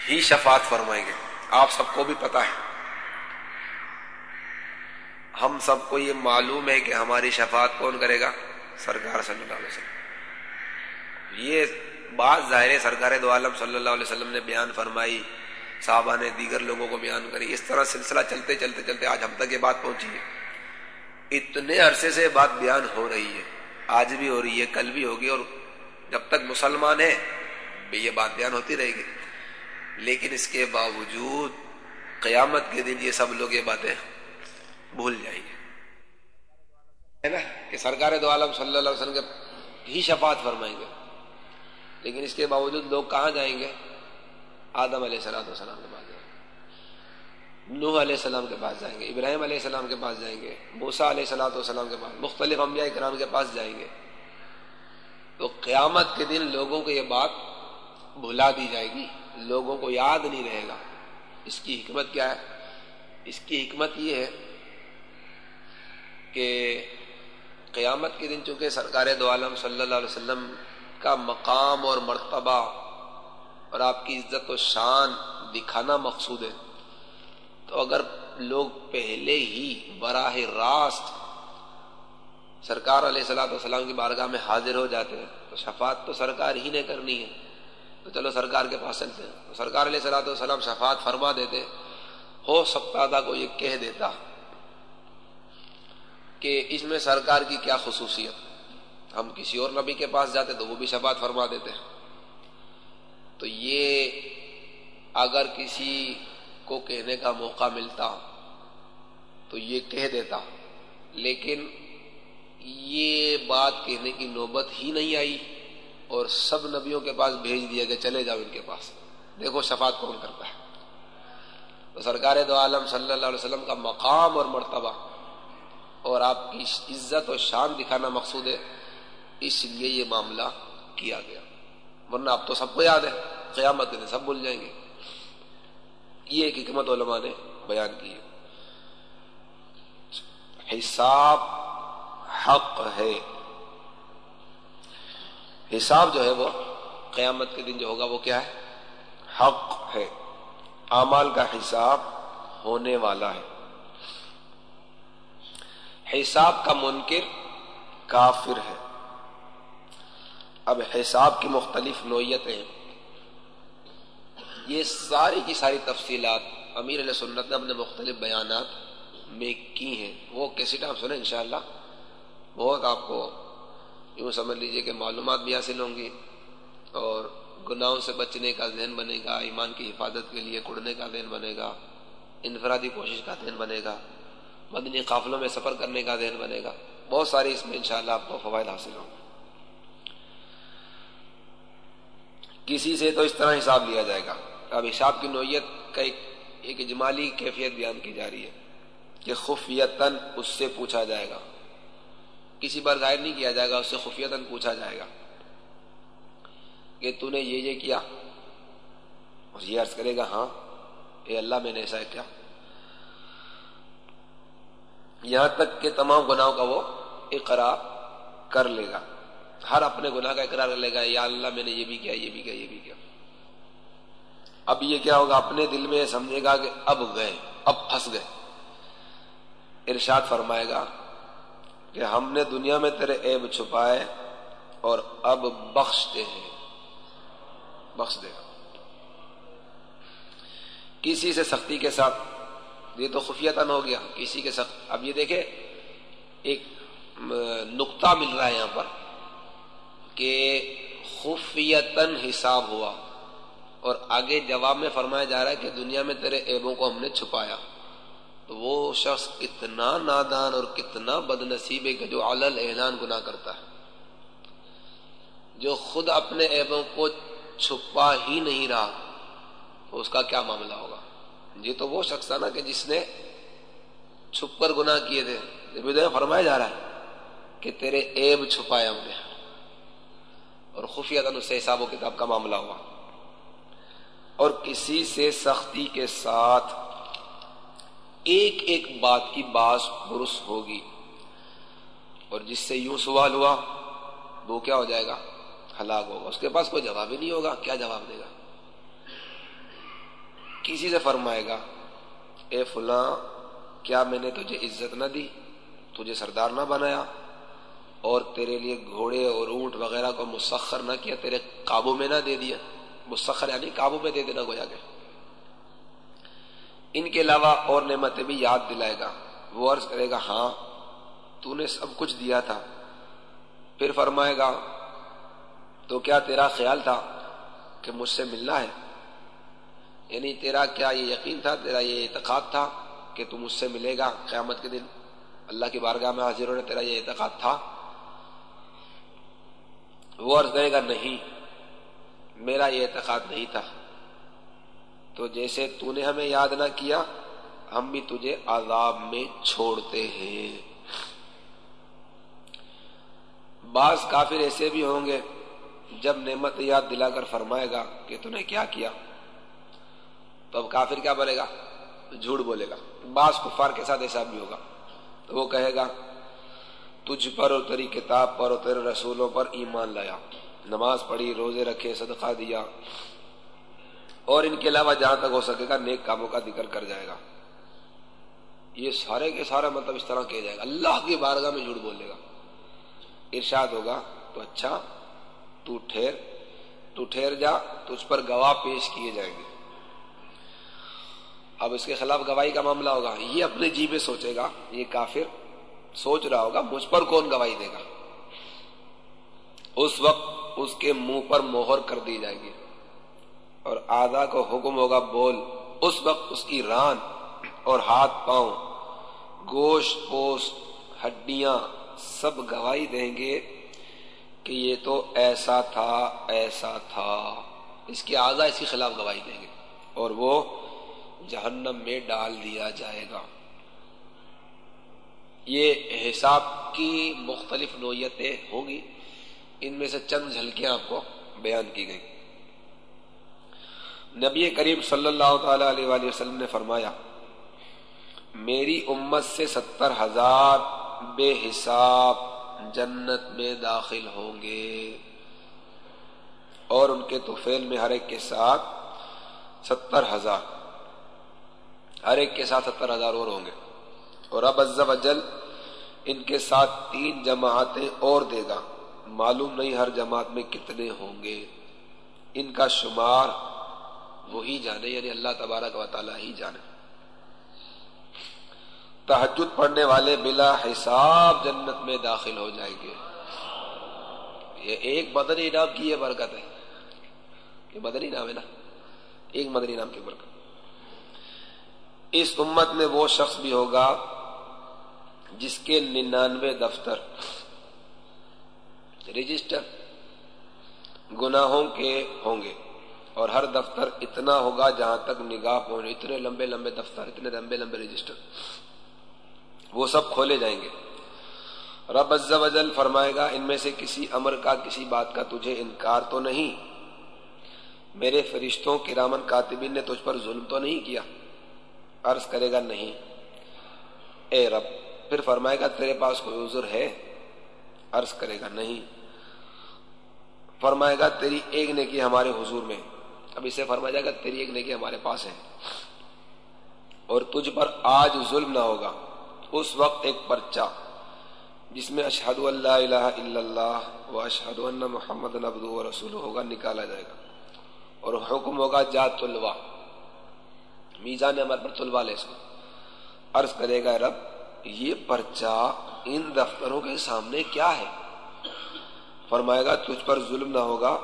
ہی شفاعت فرمائیں گے۔ آپ سب کو بھی پتا ہے۔ ہم سب کو یہ معلوم ہے کہ ہماری شفاعت کون کرے گا؟ سرکار صلی اللہ علیہ وسلم۔ یہ بات ظاہر سرکار دو عالم صلی اللہ علیہ وسلم نے بیان فرمائی، صحابہ نے دیگر لوگوں کو بیان کری۔ اس طرح سلسلہ چلتے چلتے چلتے آج ہم تک یہ بات پہنچی ہے۔ اتنے عرصے سے بات بیان ہو رہی ہے، آج بھی ہو رہی ہے، کل بھی ہوگی اور جب تک مسلمان ہے یہ بات بیان ہوتی رہے گی۔ لیکن اس کے باوجود قیامت کے دن یہ سب لوگ یہ باتیں بھول جائیں گے۔ نا کہ سرکار دو عالم صلی اللہ علیہ وسلم کے ہی شفاعت فرمائیں گے۔ لیکن اس کے باوجود لوگ کہاں جائیں گے؟ آدم علیہ السلام والسلام۔ نوح علیہ السلام کے پاس جائیں گے، ابراہیم علیہ السلام کے پاس جائیں گے موسا علیہ السلام والسلام کے پاس، مختلف انبیاء کرام کے پاس جائیں گے۔ تو قیامت کے دن لوگوں کو یہ بات بھلا دی جائے گی، لوگوں کو یاد نہیں رہے گا۔ اس کی حکمت کیا ہے؟ اس کی حکمت یہ ہے کہ قیامت کے دن چونکہ سرکار دو عالم صلی اللہ علیہ وسلم کا مقام اور مرتبہ اور آپ کی عزت و شان دکھانا مقصود ہے تو اگر لوگ پہلے ہی براہ راست سرکار علیہ السلاۃ والسلام کی بارگاہ میں حاضر ہو جاتے ہیں، تو شفاعت تو سرکار ہی نے کرنی ہے۔ تو چلو سرکار کے پاس چلتے ہیں۔ تو سرکار علیہ السلاۃ والسلام شفاعت فرما دیتے ہو سکتا تھا کو یہ کہہ دیتا کہ اس میں سرکار کی کیا خصوصیت۔ ہم کسی اور نبی کے پاس جاتے تو وہ بھی شفاعت فرما دیتے۔ تو یہ اگر کسی کو کہنے کا موقع ملتا تو یہ کہہ دیتا لیکن یہ بات کہنے کی نوبت ہی نہیں آئی اور سب نبیوں کے پاس بھیج دیا کہ چلے جاؤ ان کے پاس۔ دیکھو شفاعت کون کرتا ہے۔ تو سرکار دو عالم صلی اللہ علیہ وسلم کا مقام اور مرتبہ اور آپ کی عزت اور شان دکھانا مقصود ہے، اس لیے یہ معاملہ کیا گیا۔ ورنہ اب تو سب کو یاد ہے، قیامت دن سب بھول جائیں گے۔ یہ ایک حکمت علماء نے بیان کی ہے۔ حساب حق ہے۔ حساب جو ہے وہ قیامت کے دن جو ہوگا وہ کیا ہے؟ حق ہے۔ اعمال کا حساب ہونے والا ہے۔ حساب کا منکر کافر ہے۔ اب حساب کی مختلف نوعیتیں یہ ساری کی ساری تفصیلات امیر علیہ سنت نے اپنے مختلف بیانات میں کی ہیں۔ وہ کیسے آپ سنیں انشاءاللہ؟ بہت آپ کو یوں سمجھ لیجیے کہ معلومات بھی حاصل ہوں گی اور گناہوں سے بچنے کا ذہن بنے گا، ایمان کی حفاظت کے لیے کڑنے کا ذہن بنے گا، انفرادی کوشش کا ذہن بنے گا، مدنی قافلوں میں سفر کرنے کا ذہن بنے گا۔ بہت ساری اس میں انشاءاللہ آپ کو فوائد حاصل ہوں گے۔ کسی سے تو اس طرح حساب لیا جائے گا۔ اب حساب کی نوعیت کا ایک ایک اجمالی کیفیت بیان کی جا رہی ہے کہ خفیتن اس سے پوچھا جائے گا۔ کسی بار ظاہر نہیں کیا جائے گا، اس سے خفیتن پوچھا جائے گا کہ تو نے یہ یہ کیا؟ اور یہ عرض کرے گا ہاں اے اللہ، میں نے ایسا کیا۔ یہاں تک کہ تمام گناہوں کا وہ اقرار کر لے گا۔ ہر اپنے گناہ کا اقرار کر لے گا، یا اللہ، میں نے یہ بھی کیا، یہ بھی کیا، یہ بھی کیا۔ اب یہ کیا ہوگا؟ اپنے دل میں سمجھے گا کہ اب گئے، اب پھنس گئے۔ ارشاد فرمائے گا کہ ہم نے دنیا میں تیرے عیب چھپائے اور اب بخشتے ہیں۔ بخش دے گا۔ کسی سے سختی کے ساتھ، یہ تو خفیتن ہو گیا، کسی کے سخت۔ اب یہ دیکھیں، ایک نقطہ مل رہا ہے یہاں پر کہ خفیتن حساب ہوا۔ اور آگے جواب میں فرمایا جا رہا ہے کہ دنیا میں تیرے ایبوں کو ہم نے چھپایا۔ تو وہ شخص کتنا نادان اور کتنا بد نصیب ہے کہ جو علل اعلان گناہ کرتا ہے۔ جو خود اپنے ایبوں کو چھپا ہی نہیں رہا، تو اس کا کیا معاملہ ہوگا؟ یہ تو وہ شخص تھا نا کہ جس نے چھپ کر گناہ کیے تھے۔ فرمایا جا رہا ہے کہ تیرے ایب چھپایا ہم نے۔ اور خفیہ اس سے حساب و کتاب کا معاملہ ہوا۔ اور کسی سے سختی کے ساتھ ایک ایک بات کی باس برس ہوگی۔ اور جس سے یوں سوال ہوا، وہ کیا ہو جائے گا؟ ہلاک ہوگا۔ اس کے پاس کوئی جواب ہی نہیں ہوگا۔ کیا جواب دے گا؟ کسی سے فرمائے گا، اے فلاں، کیا میں نے تجھے عزت نہ دی؟ تجھے سردار نہ بنایا؟ اور تیرے لیے گھوڑے اور اونٹ وغیرہ کو مسخر نہ کیا، تیرے قابو میں نہ دے دیا؟ مسخر یعنی قابو میں دے دینا گویا کہ ان کے علاوہ اور نعمتیں بھی یاد دلائے گا۔ وہ عرض کرے گا ہاں تو نے سب کچھ دیا تھا۔ پھر فرمائے گا، تو کیا تیرا خیال تھا کہ مجھ سے ملنا ہے؟ یعنی تیرا کیا یہ یقین تھا، تیرا یہ اعتقاد تھا کہ تم مجھ سے ملے گا قیامت کے دن؟ اللہ کی بارگاہ میں حاضر ہونے تیرا یہ اعتقاد تھا؟ وہ عرض کرے گا، نہیں۔ میرا یہ اعتقاد نہیں تھا۔ تو جیسے تو نے ہمیں یاد نہ کیا، ہم بھی تجھے عذاب میں چھوڑتے ہیں۔ بعض کافر ایسے بھی ہوں گے، جب نعمت یاد دلا کر فرمائے گا کہ تو نے کیا کیا۔ تو اب کافر کیا بولے گا؟ جھوٹ بولے گا۔ بعض کفار کے ساتھ ایسا بھی ہوگا۔ تو وہ کہے گا، تجھ پر اور تیری کتاب پر اور تیرے رسولوں پر ایمان لایا۔ نماز پڑھی، روزے رکھے، صدقہ دیا۔ اور ان کے علاوہ جہاں تک ہو سکے گا، نیک کاموں کا ذکر کر جائے گا۔ یہ سارے کے سارا مطلب اس طرح کیا جائے گا اللہ کی بارگاہ میں جھوٹ بولے گا ارشاد ہوگا، تو اچھا تو ٹھہر تو ٹھہر جا، تو اس پر گواہ پیش کیے جائیں گے۔ اب اس کے خلاف گواہی کا معاملہ ہوگا۔ یہ اپنے جی میں سوچے گا، یہ کافر سوچ رہا ہوگا، مجھ پر کون گواہی دے گا؟ اس وقت اس کے منہ پر موہر کر دی جائے گی۔ اور آدھا کو حکم ہوگا، بول، اس وقت اس کی ران اور ہاتھ پاؤں، گوشت پوشت ہڈیاں سب گواہی دیں گے کہ یہ تو ایسا تھا ایسا تھا۔ اس کے آزا اس کے خلاف گواہی دیں گے۔ اور وہ جہنم میں ڈال دیا جائے گا۔ یہ حساب کی مختلف نوعیتیں ہوں گی۔ ان میں سے چند جھلکیاں آپ کو بیان کی گئی نبی کریم صلی اللہ تعالی علیہ وآلہ وسلم نے فرمایا، میری امت سے ستر ہزار بے حساب جنت میں داخل ہوں گے۔ اور ان کے توفیل میں ہر ایک کے ساتھ ستر ہزار، ہر ایک کے ساتھ ستر ہزار اور ہوں گے۔ اور اب عز و جل ان کے ساتھ تین جماعتیں اور دے گا۔ معلوم نہیں ہر جماعت میں کتنے ہوں گے۔ ان کا شمار وہی جانے یعنی اللہ تبارک و تعالی ہی جانے۔ تحجد پڑھنے والے بلا حساب جنت میں داخل ہو جائیں گے۔ یہ ایک مدنی انعام کی یہ برکت ہے۔ یہ مدنی نام ہے نا۔ ایک مدنی نام کی برکت۔ اس امت میں وہ شخص بھی ہوگا جس کے ننانوے دفتر رجسٹر گناہوں کے ہوں گے اور ہر دفتر اتنا ہوگا جہاں تک نگاہ پہنچے اتنے لمبے لمبے دفتر، اتنے لمبے لمبے رجسٹر۔ وہ سب کھولے جائیں گے۔ رب عز و جل فرمائے گا، ان میں سے کسی امر کا، کسی بات کا تجھے انکار تو نہیں۔ میرے فرشتوں کی رامن کاتبین نے تجھ پر ظلم تو نہیں کیا؟ عرض کرے گا، نہیں۔ اے رب، پھر فرمائے گا، تیرے پاس کوئی عذر ہے؟ عرض کرے گا، نہیں۔ فرمائے گا، تیری ایک نیکی ہمارے حضور میں۔ اب اسے فرمایا جائے گا، تیری ایک نیکی ہمارے پاس ہے۔ اور تجھ پر آج ظلم نہ ہوگا۔ اس وقت ایک پرچہ، جس میں اشہد اللہ الہ الا اللہ و اشہد ان محمد نبد و رسول ہوگا، نکالا جائے گا۔ اور حکم ہوگا، جا طلوا میزان عمر پر طلوا لے سو۔ عرض کرے گا، رب یہ پرچہ ان دفتروں کے سامنے کیا ہے؟ فرمائے گا، تجھ پر ظلم نہ ہوگا۔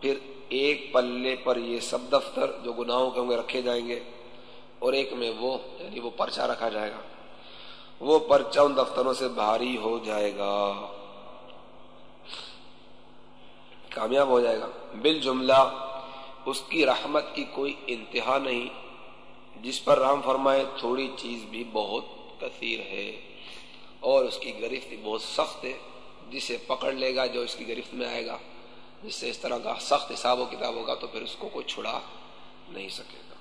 پھر ایک پلے پر یہ سب دفتر جو گناہوں کے ہوں گے رکھے جائیں گے، اور ایک میں وہ یعنی وہ پرچہ رکھا جائے گا۔ وہ پرچہ ان دفتروں سے بھاری ہو جائے گا۔ کامیاب ہو جائے گا۔ بال جملہ اس کی رحمت کی کوئی انتہا نہیں، جس پر رام فرمائے، تھوڑی چیز بھی بہت کثیر ہے اور اس کی گرفت بہت سخت ہے۔ جسے پکڑ لے گا، جو اس کی گرفت میں آئے گا، جس سے اس طرح کا سخت حساب و کتاب ہوگا، تو پھر اس کو کوئی چھڑا نہیں سکے گا۔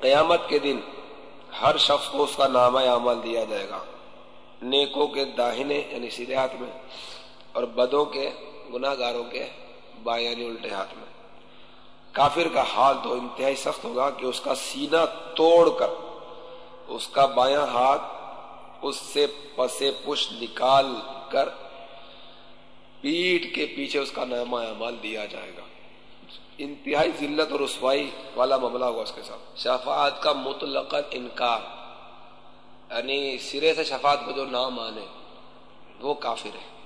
قیامت کے دن ہر شخص کو اس کا نامہ عمل دیا جائے گا۔ نیکوں کے داہنے یعنی سیدھے ہاتھ میں، اور بدوں کے گناہ گاروں کے بائیں یعنی الٹے ہاتھ میں۔ کافر کا حال تو انتہائی سخت ہوگا کہ اس کا سینہ توڑ کر اس کا بایاں ہاتھ اس سے پسے پش نکال کر پیٹ کے پیچھے اس کا نامہ عمل دیا جائے گا۔ انتہائی ذلت اور رسوائی والا معاملہ ہوگا اس کے ساتھ۔ شفاعت کا مطلق انکار۔ یعنی سرے سے شفاعت کو جو نہ مانے وہ کافر ہے۔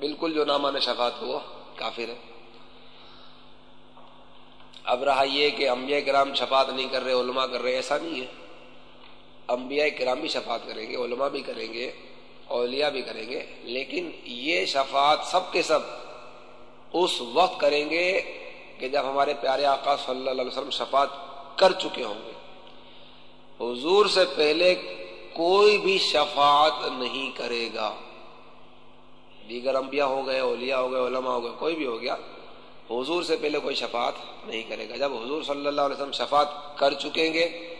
بالکل جو نہ مانے شفاعت کو وہ کافر ہے۔ اب رہا یہ کہ انبیاء کرام شفاعت نہیں کر رہے، علماء کر رہے، ایسا نہیں ہے۔ انبیاء کرام بھی شفاعت کریں گے، علماء بھی کریں گے، اولیاء بھی کریں گے، لیکن یہ شفاعت سب کے سب اس وقت کریں گے کہ جب ہمارے پیارے آقا صلی اللہ علیہ وسلم شفاعت کر چکے ہوں گے۔ حضور سے پہلے کوئی بھی شفاعت نہیں کرے گا۔ دیگر انبیاء ہو گئے، اولیاء ہو گئے، علماء ہو گئے، کوئی بھی ہو گیا۔ حضور سے پہلے کوئی شفاعت نہیں کرے گا۔ جب حضور صلی اللہ علیہ وسلم شفاعت کر چکیں گے،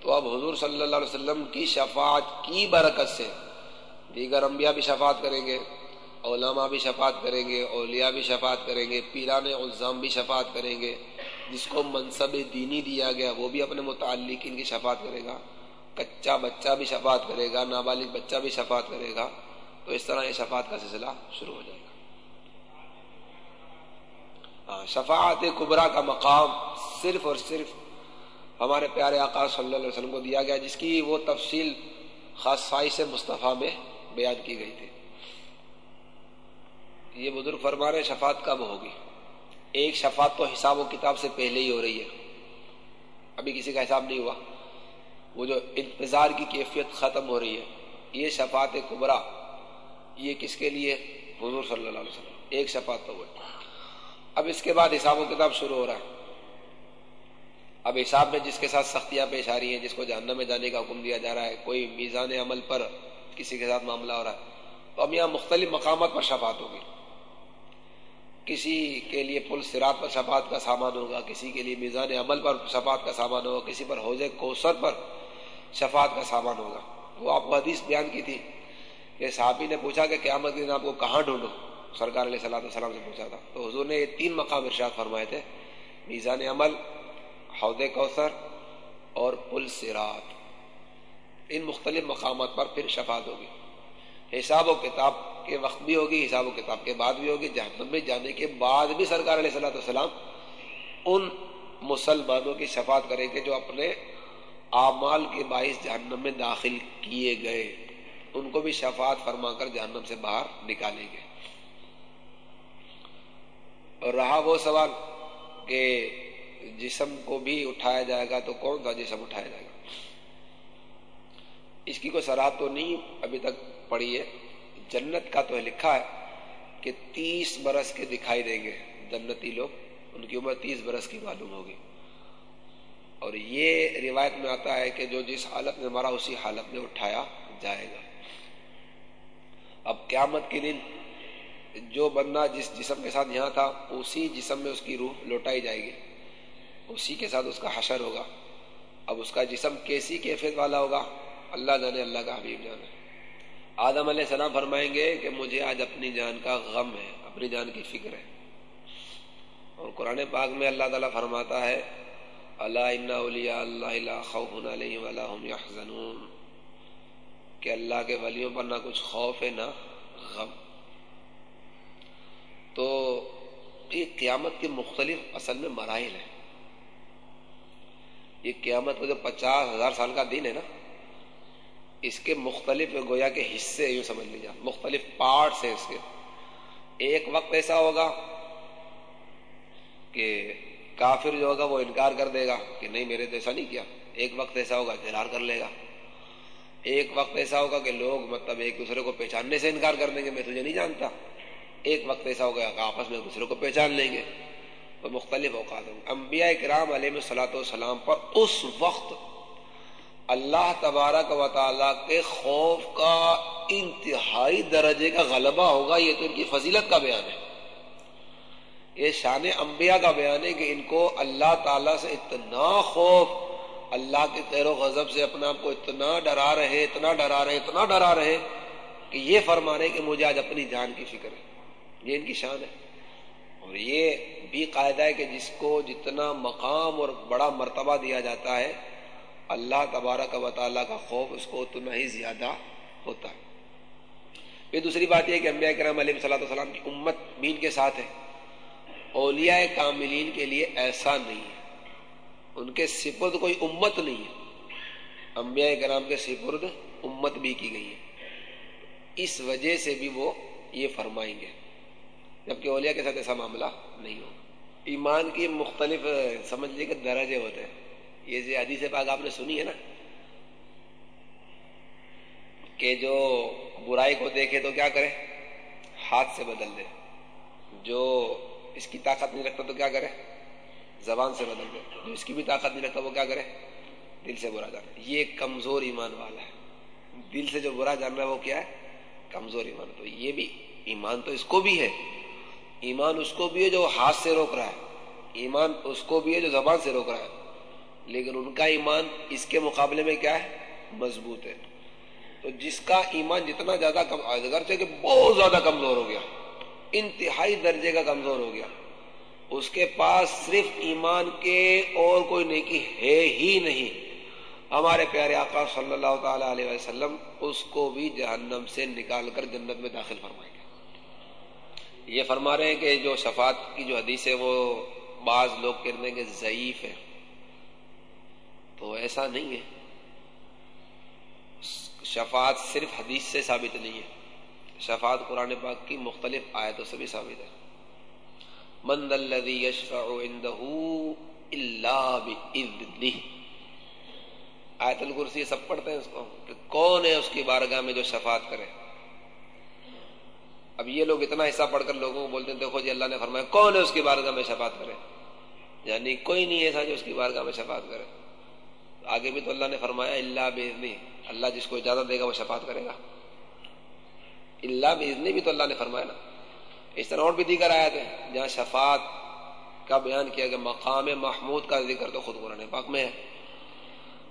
تو اب حضور صلی اللہ علیہ وسلم کی شفاعت کی برکت سے دیگر انبیاء بھی شفاعت کریں گے، علماء بھی شفاعت کریں گے، اولیاء بھی شفاعت کریں گے، پیران الزام بھی شفاعت کریں گے۔ جس کو منصب دینی دیا گیا، وہ بھی اپنے متعلق ان کی شفاعت کرے گا۔ کچا بچہ بھی شفاعت کرے گا، نابالغ بچہ بھی شفاعت کرے گا۔ تو اس طرح یہ شفاعت کا سلسلہ شروع ہو جائے گا۔ ہاں، شفاعت کبرا کا مقام صرف اور صرف ہمارے پیارے آقا صلی اللہ علیہ وسلم کو دیا گیا، جس کی وہ تفصیل خاص سائز مصطفیٰ میں بیان کی گئی تھی۔ یہ بزرگ فرما رہے شفاعت کب ہوگی؟ ایک شفاعت تو حساب و کتاب سے پہلے ہی ہو رہی ہے۔ ابھی کسی کا حساب نہیں ہوا۔ وہ جو انتظار کی کیفیت ختم ہو رہی ہے، یہ شفاعت کبرا، یہ کس کے لیے؟ حضور صلی اللہ علیہ وسلم۔ ایک شفاعت تو ہوئی اب اس کے بعد حساب و کتاب شروع ہو رہا ہے۔ اب حساب میں جس کے ساتھ سختیاں پیش آ رہی ہیں، جس کو جہنم میں جانے کا حکم دیا جا رہا ہے، کوئی میزان عمل پر کسی کے ساتھ معاملہ ہو رہا ہے، تو اب یہاں مختلف مقامات پر شفاعت ہوگی۔ کسی کے لیے پل سرات پر شفاعت کا سامان ہوگا، کسی کے لیے میزان عمل پر شفاعت کا سامان ہوگا، کسی پر حوض کوثر پر شفاعت کا سامان ہوگا۔ وہ آپ کو حدیث بیان کی تھی کہ صحابی نے پوچھا کہ قیامت دن آپ کو کہاں ڈھونڈو سرکار علیہ صلاح السلام سے پوچھا تھا۔ تو حضور نے یہ تین مقام ارشاد فرمائے تھے۔ میزان عمل، حوض کوثر اور پل سرات ان مختلف مقامات پر پھر شفاعت ہوگی۔ حساب و کتاب کے وقت بھی ہوگی، حساب و کتاب کے بعد بھی ہوگی۔ جہنم میں جانے کے بعد بھی سرکار علیہ صلاح السلام ان مسلمانوں کی شفاعت کریں گے جو اپنے اعمال کے باعث جہنم میں داخل کیے گئے۔ ان کو بھی شفاعت فرما کر جہنم سے باہر نکالیں گے۔ اور رہا وہ سوال کہ جسم کو بھی اٹھایا جائے گا تو کون سا جسم اٹھایا جائے گا؟ اس کی کوئی سرحد تو نہیں ابھی تک پڑی ہے۔ جنت کا تو لکھا ہے کہ تیس برس کے دکھائی دیں گے جنتی لوگ، ان کی عمر تیس برس کی معلوم ہوگی۔ اور یہ روایت میں آتا ہے کہ جو جس حالت میں مرا اسی حالت میں اٹھایا جائے گا۔ اب قیامت کے دن جو بندہ جس جسم کے ساتھ یہاں تھا، اسی جسم میں اس کی روح لوٹائی جائے گی۔ اسی کے ساتھ اس کا حشر ہوگا۔ اب اس کا جسم کیسی کیفیت والا ہوگا؟ اللہ جانے، اللہ کا حبیب جانے۔ آدم علیہ السلام فرمائیں گے کہ مجھے آج اپنی جان کا غم ہے، اپنی جان کی فکر ہے۔ اور قرآن پاک میں اللہ تعالیٰ فرماتا ہے اللہ اللہ خوف کہ اللہ کے ولیوں پر نہ کچھ خوف ہے، نہ غم۔ تو یہ قیامت کے مختلف اصل میں مراحل ہیں۔ یہ قیامت کو جو پچاس ہزار سال کا دن ہے نا، اس کے مختلف گویا کے حصے یوں سمجھ لیجیے، مختلف پارٹس ہیں اس کے۔ ایک وقت ایسا ہوگا کہ کافر جو ہوگا وہ انکار کر دے گا کہ نہیں، میرے تو ایسا نہیں کیا۔ ایک وقت ایسا ہوگا اقرار کر لے گا۔ ایک وقت ایسا ہوگا کہ لوگ مطلب ایک دوسرے کو پہچاننے سے انکار کر دیں گے، میں تجھے نہیں جانتا۔ ایک وقت ایسا ہوگا کہ آپس میں ایک دوسرے کو پہچان لیں گے۔ تو مختلف اوقات ہوں انبیاء کرام علیہ صلاۃ والسلام پر اس وقت اللہ تبارک و تعالیٰ کے خوف کا انتہائی درجے کا غلبہ ہوگا، یہ تو ان کی فضیلت کا بیان ہے۔ یہ شان انبیاء کا بیان ہے کہ ان کو اللہ تعالیٰ سے اتنا خوف، اللہ کے تیر و غضب سے اپنے آپ کو اتنا ڈرا رہے، اتنا ڈرا رہے، اتنا ڈرا رہے کہ یہ فرما رہے کہ مجھے آج اپنی جان کی فکر ہے۔ یہ ان کی شان ہے۔ اور یہ بھی قاعدہ ہے کہ جس کو جتنا مقام اور بڑا مرتبہ دیا جاتا ہے، اللہ تبارک و تعالیٰ کا خوف اس کو اتنا ہی زیادہ ہوتا ہے۔ پھر دوسری بات یہ کہ انبیاء کرام علیہ صلاح السلام کی امت مین کے ساتھ ہے۔ اولیاء کاملین کے لیے ایسا نہیں ہے۔ ان کے سپرد کوئی امت نہیں ہے۔ انبیاء کرام کے سپرد امت بھی کی گئی ہے۔ اس وجہ سے بھی وہ یہ فرمائیں گے۔ جبکہ اولیاء کے ساتھ ایسا معاملہ نہیں ہو ایمان کی مختلف سمجھ لیجیے کہ درجے ہوتے ہیں۔ یہ جو حدیث پاک آپ نے سنی ہے نا، کہ جو برائی کو دیکھے تو کیا کرے؟ ہاتھ سے بدل دے۔ جو اس کی طاقت نہیں رکھتا تو کیا کرے؟ زبان سے بدل دے۔ جو اس کی بھی طاقت نہیں رکھتا وہ کیا کرے؟ دل سے برا جانا یہ کمزور ایمان والا ہے۔ دل سے جو برا جان رہا ہے وہ کیا ہے؟ کمزور ایمان۔ تو یہ بھی ایمان تو اس کو بھی ہے۔ ایمان اس کو بھی ہے جو ہاتھ سے روک رہا ہے، ایمان اس کو بھی ہے جو زبان سے روک رہا ہے۔ لیکن ان کا ایمان اس کے مقابلے میں کیا ہے؟ مضبوط ہے۔ تو جس کا ایمان جتنا زیادہ کم، اگرچہ کہ بہت زیادہ کمزور ہو گیا، انتہائی درجے کا کمزور ہو گیا، اس کے پاس صرف ایمان کے اور کوئی نیکی ہے ہی نہیں۔ ہمارے پیارے آقا صلی اللہ تعالی علیہ وسلم اس کو بھی جہنم سے نکال کر جنت میں داخل فرمائیں گے یہ فرما رہے ہیں کہ جو شفاعت کی جو حدیث ہے وہ بعض لوگ کہنے کے ضعیف ہے۔ تو ایسا نہیں ہے۔ شفاعت صرف حدیث سے ثابت نہیں ہے۔ شفاعت قرآن پاک کی مختلف آیتوں سے بھی ثابت ہے۔ من الذي يشفع عنده الا باذنه آیت الکرسی سب پڑھتے ہیں اس کو کہ کون ہے اس کی بارگاہ میں جو شفاعت کرے۔ اب یہ لوگ اتنا حصہ پڑھ کر لوگوں کو بولتے ہیں، دیکھو جی اللہ نے فرمایا، کون ہے اس کی بارگاہ میں شفاعت کرے؟ یعنی کوئی نہیں ایسا جو اس کی بارگاہ میں شفاعت کرے۔ آگے بھی تو اللہ نے فرمایا اللہ بزنی اللہ جس کو اجازت دے گا وہ شفاعت کرے گا۔ اللہ بزنی بھی تو اللہ نے فرمایا نا۔ اس طرح اور بھی دیگر آیا تھے جہاں شفاعت کا بیان کیا گیا، مقام محمود کا ذکر تو خود قرآن پاک میں ہے۔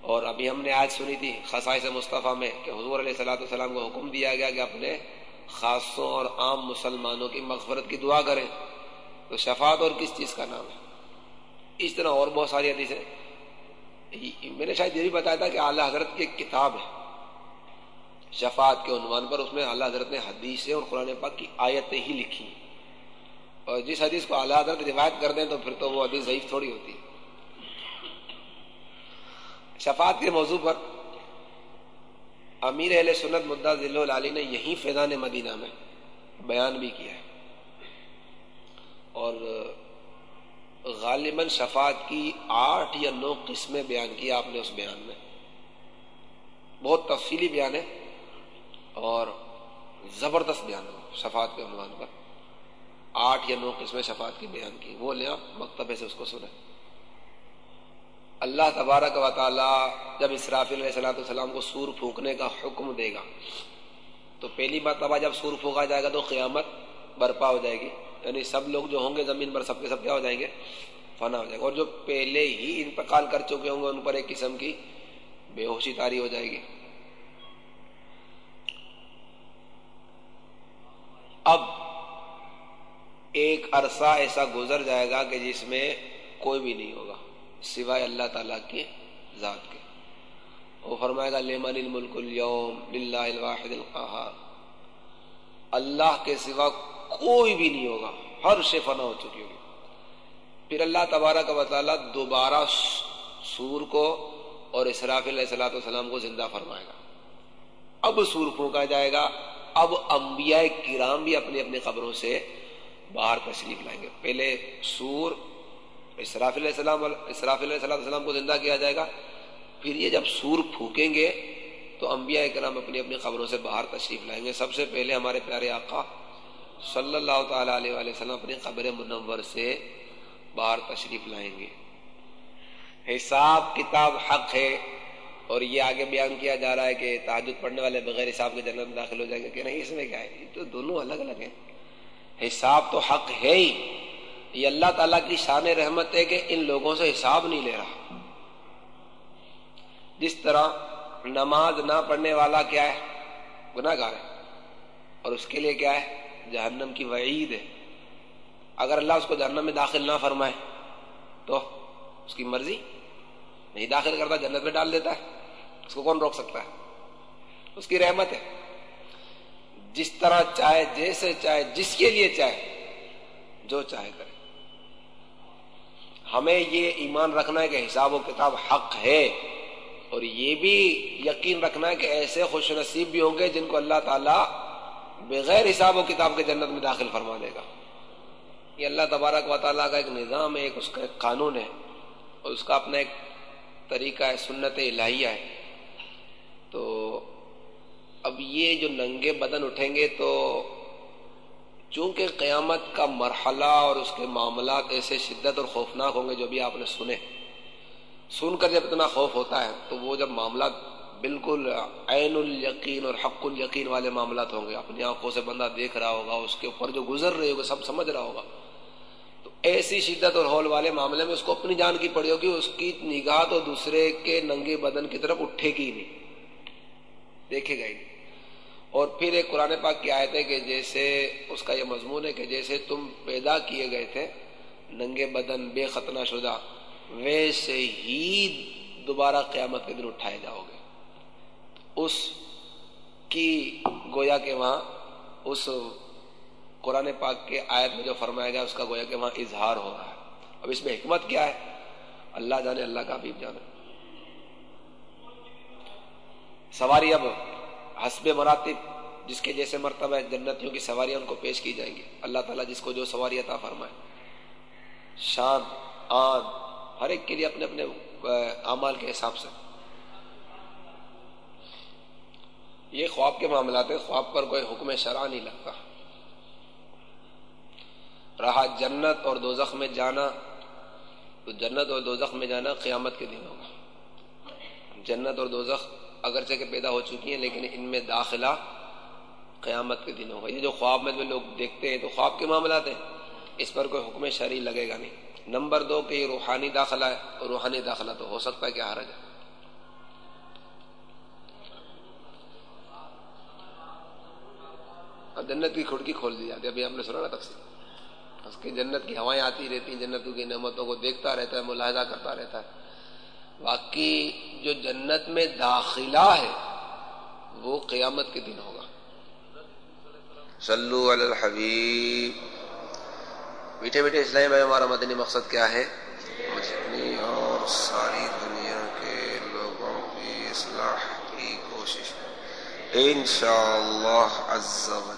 اور ابھی ہم نے آج سنی تھی خسائش مصطفیٰ میں کہ حضور علیہ صلاح السلام کو حکم دیا گیا کہ اپنے خاصوں اور عام مسلمانوں کی مغفرت کی دعا کریں تو شفاعت اور کس چیز کا نام ہے؟ اس طرح اور بہت ساری حدیث میں نے شاید یہ بھی بتایا تھا کہ اعلیٰ حضرت کی ایک کتاب ہے۔ شفاعت کے عنوان پر اس میں اعلیٰ حضرت نے حدیثیں اور قرآن پاک کی آیتیں ہی لکھی اور جس حدیث کو اعلیٰ حضرت روایت کر دیں تو پھر تو وہ حدیث ضعیف تھوڑی ہوتی ہے۔ شفاعت کے موضوع پر امیر اہل سنت مدہ ذل العلی نے یہی فیضان مدینہ میں بیان بھی کیا ہے۔ اور غالباً شفاعت کی آٹھ یا نو قسمیں بیان کی آپ نے اس بیان میں۔ بہت تفصیلی بیان ہے اور زبردست بیان ہے شفاعت کے عنوان پر۔ آٹھ یا نو قسمیں شفاعت کی بیان کی، وہ لیں آپ مکتبے سے اس کو سنیں۔ اللہ تبارک و تعالی جب اسراف علیہ صلاح السلام کو سور پھونکنے کا حکم دے گا، تو پہلی بار تباہ جب سور پھونکا جائے گا تو قیامت برپا ہو جائے گی۔ یعنی سب لوگ جو ہوں گے زمین پر، سب کے سب کیا ہو جائیں گے؟ فنا ہو جائے گا اور جو پہلے ہی انتقال کر چکے ہوں گے، ان پر ایک قسم کی بے ہوشی تاری ہو جائے گی۔ اب ایک عرصہ ایسا گزر جائے گا کہ جس میں کوئی بھی نہیں ہوگا۔ سوائے اللہ تعالیٰ کی ذات کے۔ وہ فرمائے گا لیمن الملک اليوم للہ الواحد القہار اللہ کے سوا کوئی بھی نہیں ہوگا، ہر شے فنا ہو چکی ہوگی۔ پھر اللہ تبارک و تعالیٰ دوبارہ سور کو اور اسراف علیہ السلاۃ والسلام کو زندہ فرمائے گا۔ اب سور پھونکا جائے گا، اب انبیاء کرام بھی اپنی اپنی قبروں سے باہر تشریف لائیں گے۔ پہلے سور اسراف علیہ السلام اسراف علیہ السلام السلام کو زندہ کیا جائے گا؟ پھر یہ جب سور پھونکیں گے تو انبیاء کرام اپنی اپنی خبروں سے باہر تشریف لائیں گے۔ سب سے پہلے ہمارے پیارے آقا صلی اللہ تعالی علیہ وآلہ وسلم اپنی قبر منور سے باہر تشریف لائیں گے۔ حساب کتاب حق ہے اور یہ آگے بیان کیا جا رہا ہے کہ تحجد پڑھنے والے بغیر حساب کے جنت میں داخل ہو جائیں گے کہ نہیں، اس میں کیا ہے؟ تو دونوں الگ الگ ہیں۔ حساب تو حق ہے ہی۔ یہ اللہ تعالیٰ کی شان رحمت ہے کہ ان لوگوں سے حساب نہیں لے رہا۔ جس طرح نماز نہ پڑھنے والا کیا ہے؟ گناہ گار ہے۔ اور اس کے لیے کیا ہے؟ جہنم کی وعید ہے۔ اگر اللہ اس کو جہنم میں داخل نہ فرمائے، تو اس کی مرضی نہیں داخل کرتا، جنت میں ڈال دیتا ہے۔ اس کو کون روک سکتا ہے؟ اس کی رحمت ہے۔ جس طرح چاہے، جیسے چاہے، جس کے لیے چاہے، جو چاہے کرے۔ ہمیں یہ ایمان رکھنا ہے کہ حساب و کتاب حق ہے اور یہ بھی یقین رکھنا ہے کہ ایسے خوش نصیب بھی ہوں گے جن کو اللہ تعالیٰ بغیر حساب و کتاب کے جنت میں داخل فرما دے گا۔ یہ اللہ تبارک و تعالیٰ کا ایک نظام ہے، ایک اس کا ایک قانون ہے، اور اس کا اپنا ایک طریقہ ہے، سنت الہیہ ہے۔ تو اب یہ جو ننگے بدن اٹھیں گے تو چونکہ قیامت کا مرحلہ اور اس کے معاملات ایسے شدت اور خوفناک ہوں گے جو بھی آپ نے سنے۔ سن کر جب اتنا خوف ہوتا ہے تو وہ جب معاملات بالکل عین الیقین اور حق الیقین والے معاملات ہوں گے۔ اپنی آنکھوں سے بندہ دیکھ رہا ہوگا، اس کے اوپر جو گزر رہے ہوگا، سب سمجھ رہا ہوگا۔ تو ایسی شدت اور ہول والے معاملے میں اس کو اپنی جان کی پڑی ہوگی، اس کی نگاہ تو دوسرے کے ننگے بدن کی طرف اٹھے گی نہیں۔ دیکھے گا ہی نہیں۔ اور پھر ایک قرآن پاک کی آیت ہے کہ جیسے اس کا یہ مضمون ہے کہ جیسے تم پیدا کیے گئے تھے، ننگے بدن، بے ختنہ شدہ، ویسے ہی دوبارہ قیامت کے دن اٹھائے جاؤ گے۔ اس کی گویا کے وہاں، اس قرآن پاک کے آیت میں جو فرمایا گیا، اس کا گویا کہ وہاں اظہار ہو رہا ہے۔ اب اس میں حکمت کیا ہے؟ اللہ جانے، اللہ کا بھی جانے۔ سواری اب حسب مراتب، جس کے جیسے مرتبہ جنتیوں کی سواریاں ان کو پیش کی جائیں گی۔ اللہ تعالیٰ جس کو جو سواری عطا فرمائے۔ شان آن ہر ایک کے لیے اپنے اپنے اعمال کے حساب سے۔ یہ خواب کے معاملات ہیں، خواب پر کوئی حکم شرع نہیں لگتا۔ رہا جنت اور دوزخ میں جانا تو جنت اور دوزخ میں جانا قیامت کے دن ہوگا۔ جنت اور دوزخ اگرچہ کہ پیدا ہو چکی ہیں، لیکن ان میں داخلہ قیامت کے دن ہوگا۔ یہ جو خواب میں لوگ دیکھتے ہیں، تو خواب کے معاملات ہیں۔ اس پر کوئی حکم شرعی لگے گا نہیں۔ نمبر دو کہ یہ روحانی داخلہ ہے روحانی داخلہ تو ہو سکتا ہے کہ حرج ہے۔ جنت کی کھڑکی کھول دی جاتی ہے۔ ابھی ہم نے سنا نا تفصیل۔ اس کی جنت کی ہوائیں آتی رہتی ہیں، جنتوں کی نعمتوں کو دیکھتا رہتا ہے، ملاحظہ کرتا رہتا ہے۔ باقی جو جنت میں داخلہ ہے، وہ قیامت کے دن ہوگا۔
صلو علی الحبیب۔ میٹھے میٹھے اسلامی بھائی، ہمارا مدنی مقصد کیا ہے؟ اپنی اور ساری دنیا کے لوگوں کی اصلاح کی کوشش۔ انشاءاللہ عز و